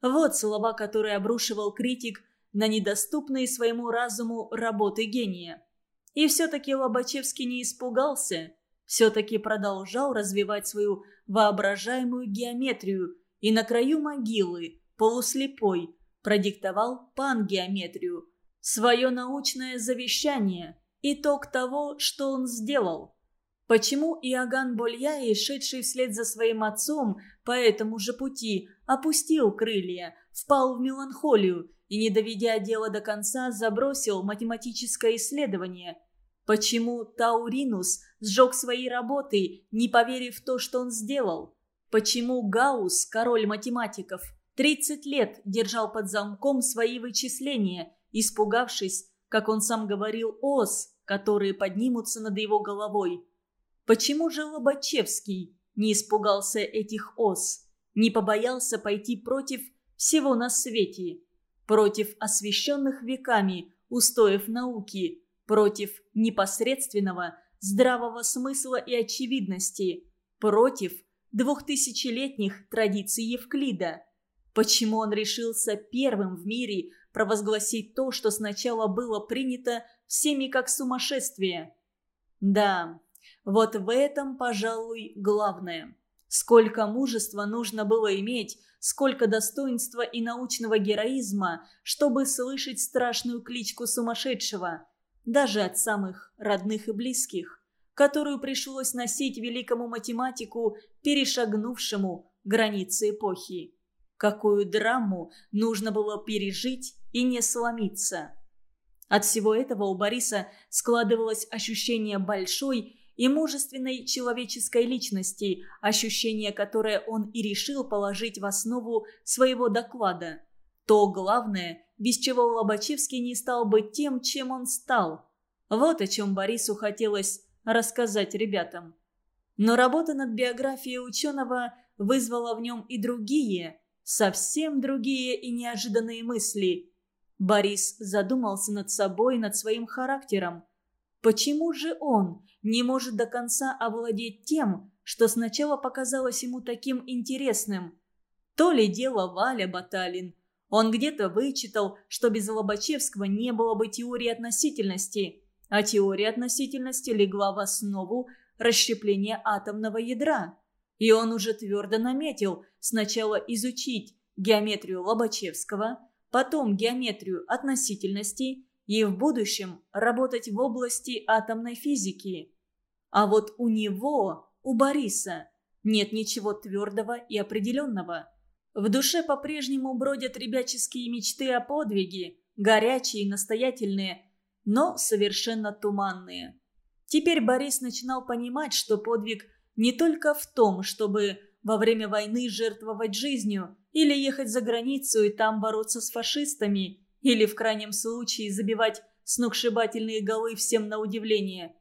Вот слова, которые обрушивал критик на недоступные своему разуму работы гения. И все-таки Лобачевский не испугался, все-таки продолжал развивать свою воображаемую геометрию и на краю могилы, полуслепой, продиктовал пангеометрию, свое научное завещание – итог того, что он сделал. Почему Иоганн Больяи, шедший вслед за своим отцом по этому же пути, опустил крылья, впал в меланхолию и, не доведя дело до конца, забросил математическое исследование? Почему Тауринус сжег свои работы, не поверив в то, что он сделал? Почему Гаусс, король математиков, 30 лет держал под замком свои вычисления, испугавшись, как он сам говорил, ос, которые поднимутся над его головой. Почему же Лобачевский не испугался этих ос, не побоялся пойти против всего на свете, против освященных веками устоев науки, против непосредственного здравого смысла и очевидности, против двухтысячелетних традиций Евклида? Почему он решился первым в мире провозгласить то, что сначала было принято всеми как сумасшествие. Да, вот в этом, пожалуй, главное. Сколько мужества нужно было иметь, сколько достоинства и научного героизма, чтобы слышать страшную кличку сумасшедшего, даже от самых родных и близких, которую пришлось носить великому математику, перешагнувшему границы эпохи. Какую драму нужно было пережить и не сломиться. От всего этого у Бориса складывалось ощущение большой и мужественной человеческой личности, ощущение, которое он и решил положить в основу своего доклада. То главное, без чего Лобачевский не стал бы тем, чем он стал. Вот о чем Борису хотелось рассказать ребятам. Но работа над биографией ученого вызвала в нем и другие, совсем другие и неожиданные мысли – Борис задумался над собой, над своим характером. Почему же он не может до конца овладеть тем, что сначала показалось ему таким интересным? То ли дело Валя Баталин. Он где-то вычитал, что без Лобачевского не было бы теории относительности, а теория относительности легла в основу расщепления атомного ядра. И он уже твердо наметил сначала изучить геометрию Лобачевского – потом геометрию относительности и в будущем работать в области атомной физики. А вот у него, у Бориса, нет ничего твердого и определенного. В душе по-прежнему бродят ребяческие мечты о подвиге, горячие, и настоятельные, но совершенно туманные. Теперь Борис начинал понимать, что подвиг не только в том, чтобы во время войны жертвовать жизнью, или ехать за границу и там бороться с фашистами, или в крайнем случае забивать сногсшибательные голы всем на удивление.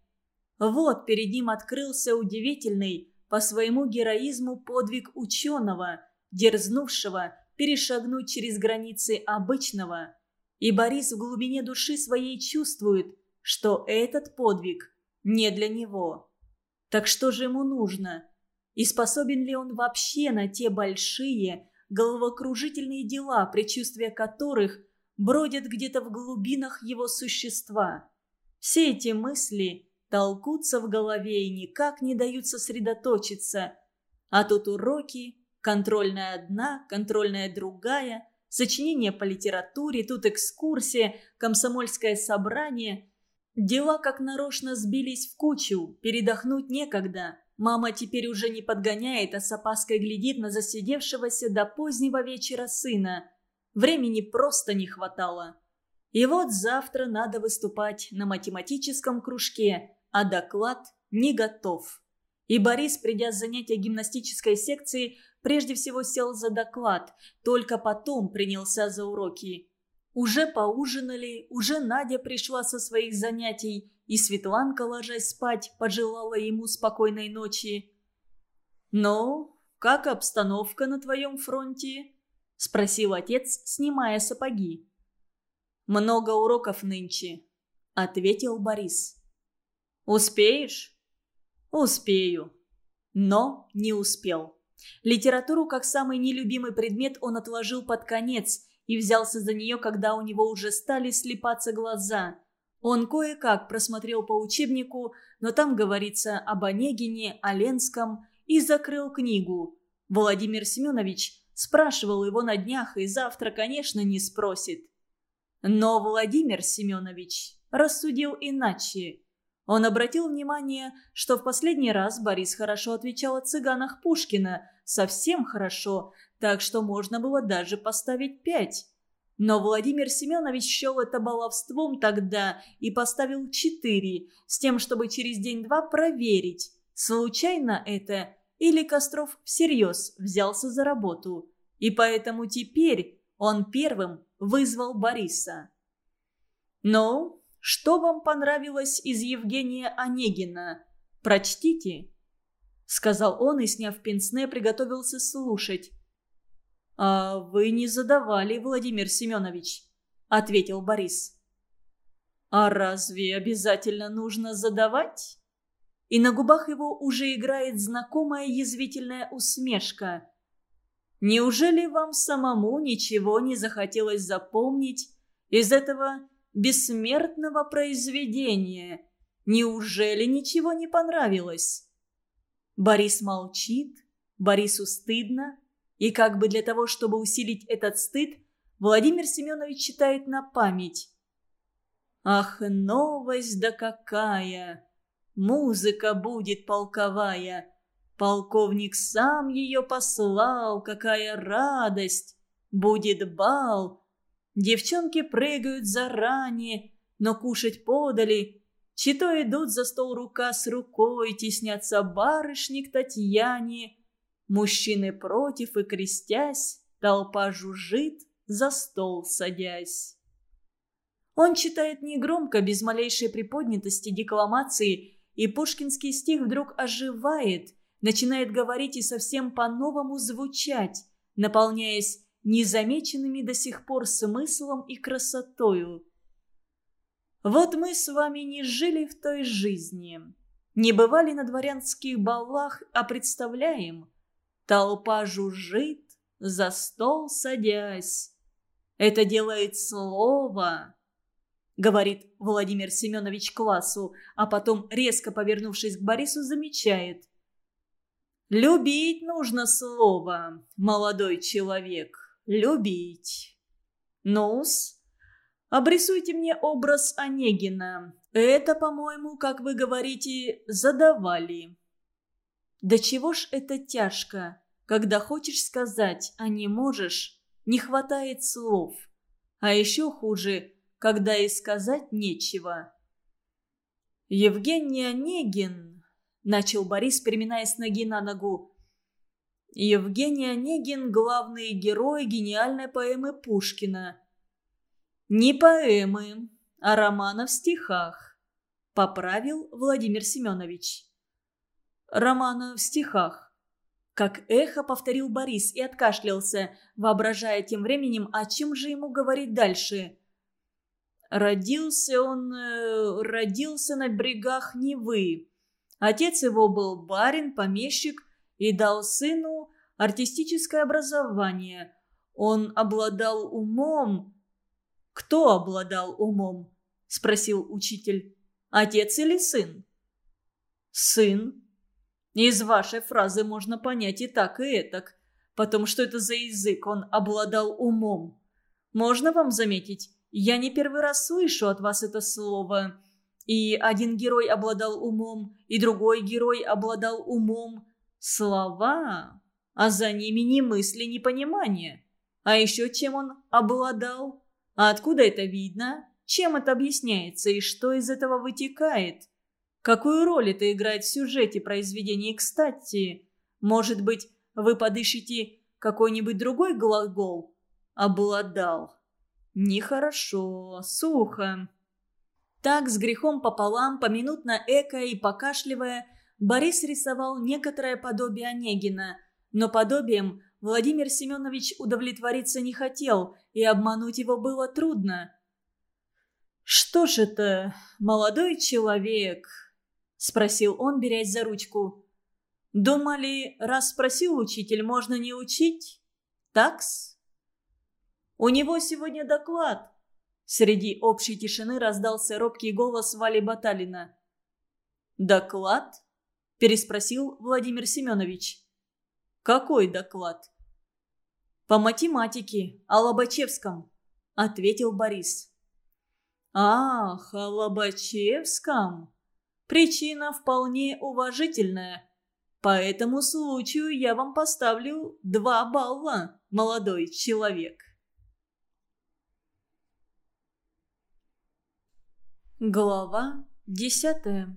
Вот перед ним открылся удивительный по своему героизму подвиг ученого, дерзнувшего перешагнуть через границы обычного. И Борис в глубине души своей чувствует, что этот подвиг не для него. Так что же ему нужно? И способен ли он вообще на те большие, головокружительные дела, предчувствия которых бродят где-то в глубинах его существа? Все эти мысли толкутся в голове и никак не дают сосредоточиться. А тут уроки, контрольная одна, контрольная другая, сочинение по литературе, тут экскурсия, комсомольское собрание. Дела как нарочно сбились в кучу, передохнуть некогда. Мама теперь уже не подгоняет, а с опаской глядит на засидевшегося до позднего вечера сына. Времени просто не хватало. И вот завтра надо выступать на математическом кружке, а доклад не готов. И Борис, придя с занятия гимнастической секции, прежде всего сел за доклад, только потом принялся за уроки. Уже поужинали, уже Надя пришла со своих занятий, и Светланка, ложась спать, пожелала ему спокойной ночи. «Ну, как обстановка на твоем фронте?» – спросил отец, снимая сапоги. «Много уроков нынче», – ответил Борис. «Успеешь?» «Успею». Но не успел. Литературу как самый нелюбимый предмет он отложил под конец и взялся за нее, когда у него уже стали слепаться глаза. Он кое-как просмотрел по учебнику, но там говорится об Онегине, о Ленском, и закрыл книгу. Владимир Семенович спрашивал его на днях и завтра, конечно, не спросит. Но Владимир Семенович рассудил иначе. Он обратил внимание, что в последний раз Борис хорошо отвечал о цыганах Пушкина, совсем хорошо, так что можно было даже поставить пять. Но Владимир Семенович счел это баловством тогда и поставил четыре, с тем, чтобы через день-два проверить, случайно это или Костров всерьез взялся за работу. И поэтому теперь он первым вызвал Бориса. «Ну, что вам понравилось из Евгения Онегина? Прочтите», — сказал он и, сняв пенсне, приготовился слушать. «А вы не задавали, Владимир Семенович», — ответил Борис. «А разве обязательно нужно задавать?» И на губах его уже играет знакомая язвительная усмешка. «Неужели вам самому ничего не захотелось запомнить из этого бессмертного произведения? Неужели ничего не понравилось?» Борис молчит, Борису стыдно, и как бы для того, чтобы усилить этот стыд, Владимир Семенович читает на память. «Ах, новость да какая! Музыка будет полковая! Полковник сам ее послал, какая радость! Будет бал! Девчонки прыгают заранее, но кушать подали. Чито идут за стол рука с рукой, теснятся барышни к Татьяне». Мужчины против и крестясь, толпа жужжит, за стол садясь. Он читает негромко, без малейшей приподнятости декламации, и пушкинский стих вдруг оживает, начинает говорить и совсем по-новому звучать, наполняясь незамеченными до сих пор смыслом и красотою. Вот мы с вами не жили в той жизни, не бывали на дворянских балах, а представляем – Толпа жужжит, за стол садясь. Это делает слово, говорит Владимир Семенович классу, а потом, резко повернувшись к Борису, замечает. «Любить нужно слово, молодой человек, любить. Ну-с, обрисуйте мне образ Онегина. Это, по-моему, как вы говорите, задавали». Да чего ж это тяжко, когда хочешь сказать, а не можешь, не хватает слов. А еще хуже, когда и сказать нечего. «Евгений Онегин», — начал Борис, переминаясь ноги на ногу. «Евгений Онегин — главный герой гениальной поэмы Пушкина». «Не поэмы, а романа в стихах», — поправил Владимир Семенович романа в стихах. Как эхо повторил Борис и откашлялся, воображая тем временем, о чем же ему говорить дальше. Родился он... Э, родился на берегах Невы. Отец его был барин, помещик и дал сыну артистическое образование. Он обладал умом. «Кто обладал умом?» – спросил учитель. «Отец или сын?» «Сын», из вашей фразы можно понять и так, и этак. Потому что это за язык, он обладал умом. Можно вам заметить, я не первый раз слышу от вас это слово. И один герой обладал умом, и другой герой обладал умом. Слова, а за ними ни мысли, ни понимания. А еще чем он обладал? А откуда это видно? Чем это объясняется и что из этого вытекает? Какую роль это играет в сюжете произведения? кстати, может быть, вы подыщете какой-нибудь другой глагол? Обладал. Нехорошо, сухо. Так, с грехом пополам, поминутно эко и покашливая, Борис рисовал некоторое подобие Онегина. Но подобием Владимир Семенович удовлетвориться не хотел, и обмануть его было трудно. «Что ж это, молодой человек?» – спросил он, берясь за ручку. «Думали, раз спросил учитель, можно не учить? Такс?» «У него сегодня доклад». Среди общей тишины раздался робкий голос Вали Баталина. «Доклад?» – переспросил Владимир Семенович. «Какой доклад?» «По математике, о Лобачевском», – ответил Борис. «Ах, о Лобачевском!» Причина вполне уважительная. По этому случаю я вам поставлю два балла, молодой человек. Глава десятая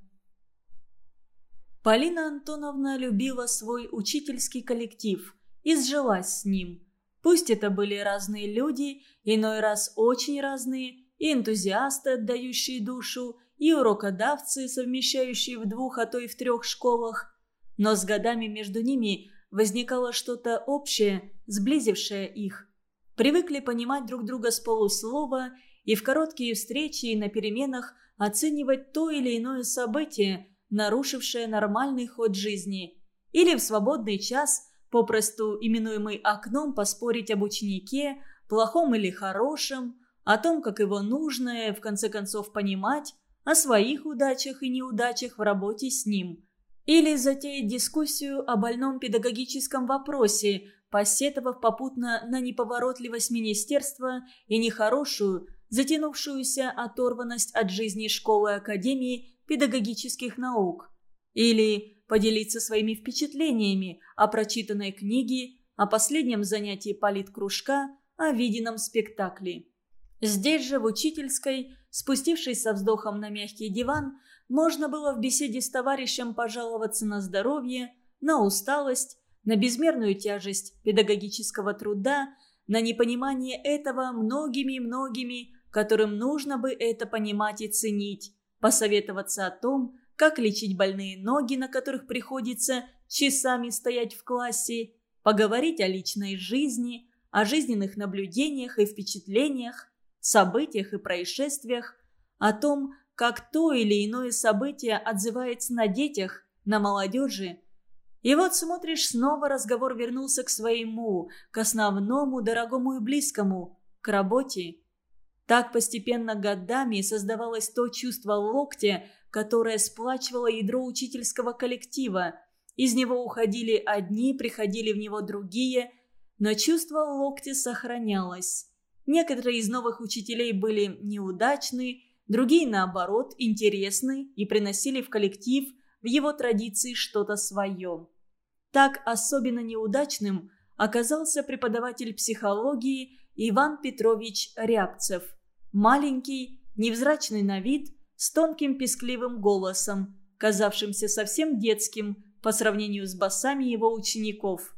Полина Антоновна любила свой учительский коллектив и сжилась с ним. Пусть это были разные люди, иной раз очень разные, и энтузиасты, отдающие душу, и урокодавцы, совмещающие в двух, а то и в трех школах. Но с годами между ними возникало что-то общее, сблизившее их. Привыкли понимать друг друга с полуслова и в короткие встречи и на переменах оценивать то или иное событие, нарушившее нормальный ход жизни. Или в свободный час, попросту именуемый окном, поспорить об ученике, плохом или хорошем, о том, как его нужно, в конце концов, понимать, о своих удачах и неудачах в работе с ним. Или затеять дискуссию о больном педагогическом вопросе, посетовав попутно на неповоротливость министерства и нехорошую, затянувшуюся оторванность от жизни школы Академии педагогических наук. Или поделиться своими впечатлениями о прочитанной книге, о последнем занятии политкружка, о виденном спектакле. Здесь же, в учительской, спустившись со вздохом на мягкий диван, можно было в беседе с товарищем пожаловаться на здоровье, на усталость, на безмерную тяжесть педагогического труда, на непонимание этого многими-многими, которым нужно бы это понимать и ценить, посоветоваться о том, как лечить больные ноги, на которых приходится часами стоять в классе, поговорить о личной жизни, о жизненных наблюдениях и впечатлениях, событиях и происшествиях, о том, как то или иное событие отзывается на детях, на молодежи. И вот смотришь, снова разговор вернулся к своему, к основному, дорогому и близкому, к работе. Так постепенно годами создавалось то чувство локтя, которое сплачивало ядро учительского коллектива. Из него уходили одни, приходили в него другие, но чувство локтя сохранялось. Некоторые из новых учителей были неудачны, другие, наоборот, интересны и приносили в коллектив в его традиции что-то свое. Так особенно неудачным оказался преподаватель психологии Иван Петрович Рябцев. Маленький, невзрачный на вид, с тонким пескливым голосом, казавшимся совсем детским по сравнению с басами его учеников.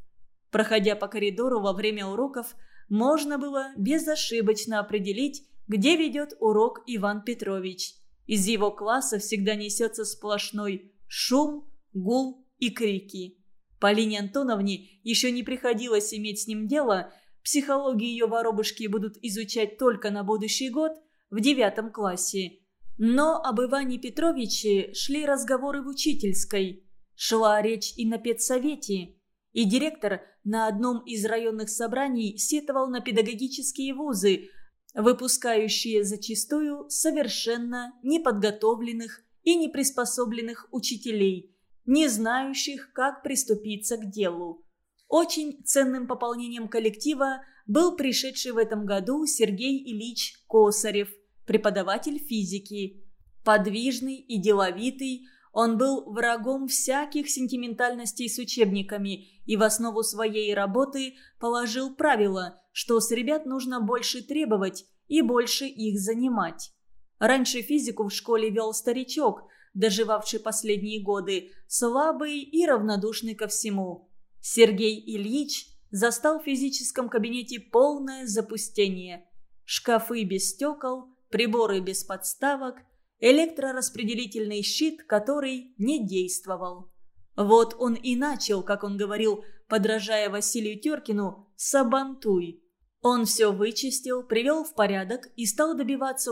Проходя по коридору во время уроков, можно было безошибочно определить, где ведет урок Иван Петрович. Из его класса всегда несется сплошной шум, гул и крики. Полине Антоновне еще не приходилось иметь с ним дело, психологию ее воробушки будут изучать только на будущий год, в девятом классе. Но об Иване Петровиче шли разговоры в учительской. Шла речь и на педсовете. И директор на одном из районных собраний сетовал на педагогические вузы, выпускающие зачастую совершенно неподготовленных и неприспособленных учителей, не знающих, как приступиться к делу. Очень ценным пополнением коллектива был пришедший в этом году Сергей Ильич Косарев, преподаватель физики. Подвижный и деловитый, он был врагом всяких сентиментальностей с учебниками и в основу своей работы положил правило, что с ребят нужно больше требовать и больше их занимать. Раньше физику в школе вел старичок, доживавший последние годы, слабый и равнодушный ко всему. Сергей Ильич застал в физическом кабинете полное запустение. Шкафы без стекол, приборы без подставок – электрораспределительный щит, который не действовал. Вот он и начал, как он говорил, подражая Василию Теркину, «сабантуй». Он все вычистил, привел в порядок и стал добиваться